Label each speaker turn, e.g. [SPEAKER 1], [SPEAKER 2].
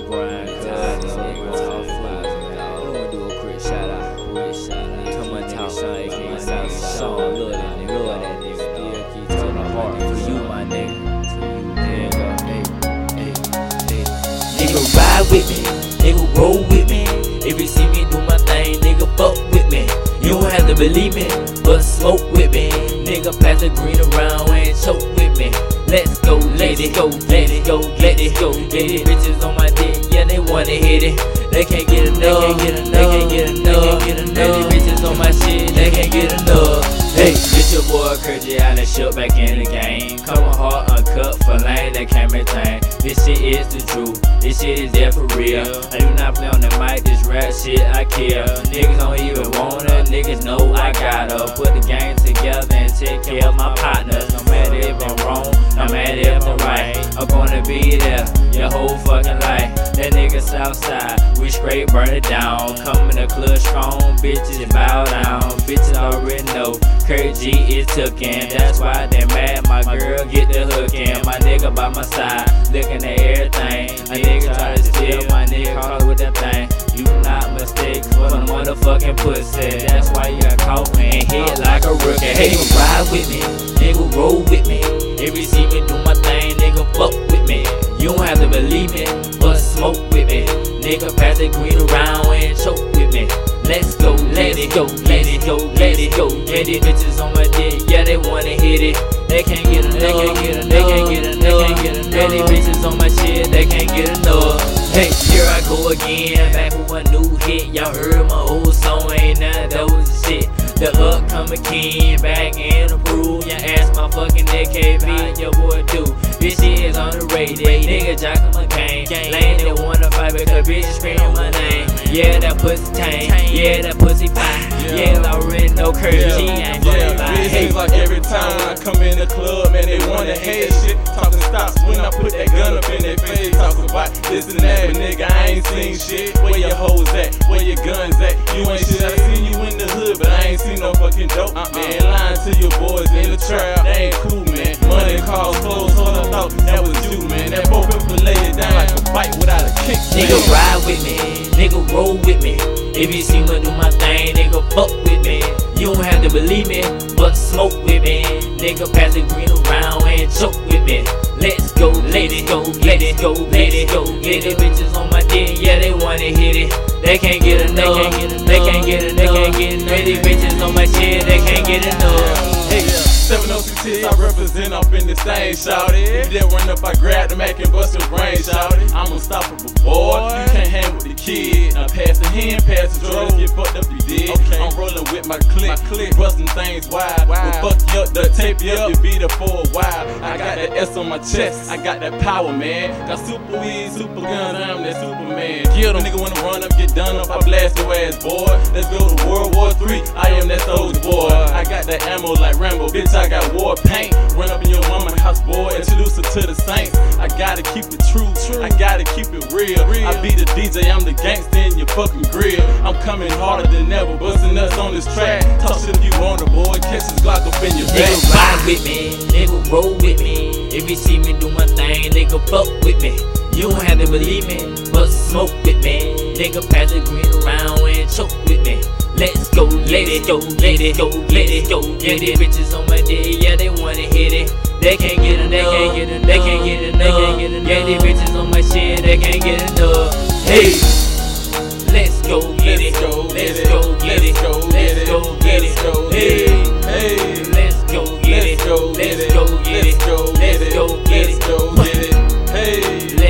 [SPEAKER 1] the grind, tired of niggas talk flies. I wanna do a quick shout out, quick shout out. Tell my talk, Sean, aka South Sean, love that nigga, love that nigga. Keep telling the heart for you, my nigga.
[SPEAKER 2] Nigga ride with me, nigga roll with me. If you see me do my thing, nigga fuck with me. You don't have to believe me, but smoke with me. Nigga pass the green around and choke with me. Let's go, let it go, let it go, let it go. It bitches on my dick, yeah they wanna hit it. They can't get enough, they can't get enough, they can't get enough. These bitches on my shit, they can't get enough. Hey, this your boy Kirby out and shook back in the game. Coming hard, uncut for lane that can't maintain. This shit is the truth, this shit is there for real. I do not play on the mic, this rap shit I kill. Niggas don't even wanna, niggas know I gotta put the game together and take care of my partners. Wrong, no matter if I'm right, I'm gonna be there your whole fucking life. That nigga Southside, we straight burn it down. Come in the club strong, bitches bow down. Bitches already know Curt G is tookin'. That's why they mad. My girl get the hook in. My nigga by my side, looking at everything. A nigga try to steal my nigga call with that thing. You not mistake for the motherfucking pussy. That's why you got caught and hit like a rookie. Hey, ride with me, nigga roll with me. Me. Nigga pass the green around and choke with me. Let's go, let it go, let it go, let it go. Get these bitches on my dick, yeah they wanna hit it. They can't get enough, they can't get enough, they can't get enough, they can't get enough. Get these bitches on my shit, they can't get enough. Hey, here I go again, back with a new hit. Y'all heard my old song, ain't none of those shit. The upcoming king back and approved. Yeah, ask my fucking AKB, your boy do. This shit is on the radio, nigga jockin' my game. Lane they wanna fight because bitches screaming my name. Yeah, that pussy tame, yeah, that pussy fine. Yeah, I already know Curt G ain't
[SPEAKER 3] Yeah, it seems like every time when I come in the club, man, they wanna hate shit. Talking stops when I put that gun up in their face. Talk about this and that, but nigga, I ain't seen shit. Where your hoes at? Where your guns at? You ain't shit. I seen you in the hood, but I ain't seen no fucking dope. Uh-uh. Man, lying to your boys in the trap, they ain't cool, man. Money, cars, clothes, hold I thought that was you, man. That both people lay it down like a bite without a kick.
[SPEAKER 2] Nigga ride with me, nigga roll with me. If you see me do my thing, nigga fuck with me. You don't have to believe me, but smoke with me. Nigga pass the green around and choke with me. Let's go, let it go, let it go, let it go. Get it bitches on my dick, yeah they wanna hit it. They can't get enough, they can't get
[SPEAKER 3] represent up in the same shouty. If they run up, I grab the Mac and bust your brain shouty. I'm unstoppable, boy. You can't hang with the kid. Now pass the hand, pass the drugs, get fucked up, you did.
[SPEAKER 1] Okay.
[SPEAKER 3] I'm rolling with my click, my click, busting things wide.
[SPEAKER 1] Wow.
[SPEAKER 3] We'll fuck you up, the tape you up, you beat it for a while. I got that S on my chest, I got that power, man. Got super weed, super guns, I'm that Superman. Kill them, nigga wanna run up, get done up, I blast your ass, boy. Let's go to World War III, I am that soldier, boy. I got that ammo like Rambo, bitch, I got war paint. Run up to the saints. I gotta keep it true, I gotta keep it real. I be the DJ, I'm the gangster in your fucking grill. I'm coming harder than ever, busting us on this track. Toss if you want it, boy, catch this Glock up in your back.
[SPEAKER 2] Nigga ride with me, nigga roll with me. If you see me do my thing, nigga fuck with me. You don't have to believe me, but smoke with me. Nigga pass the green around and choke with me. Let's go, let it go, let it go, let it go. Yeah, these bitches on my dick, yeah, they wanna hit it. They can't get enough,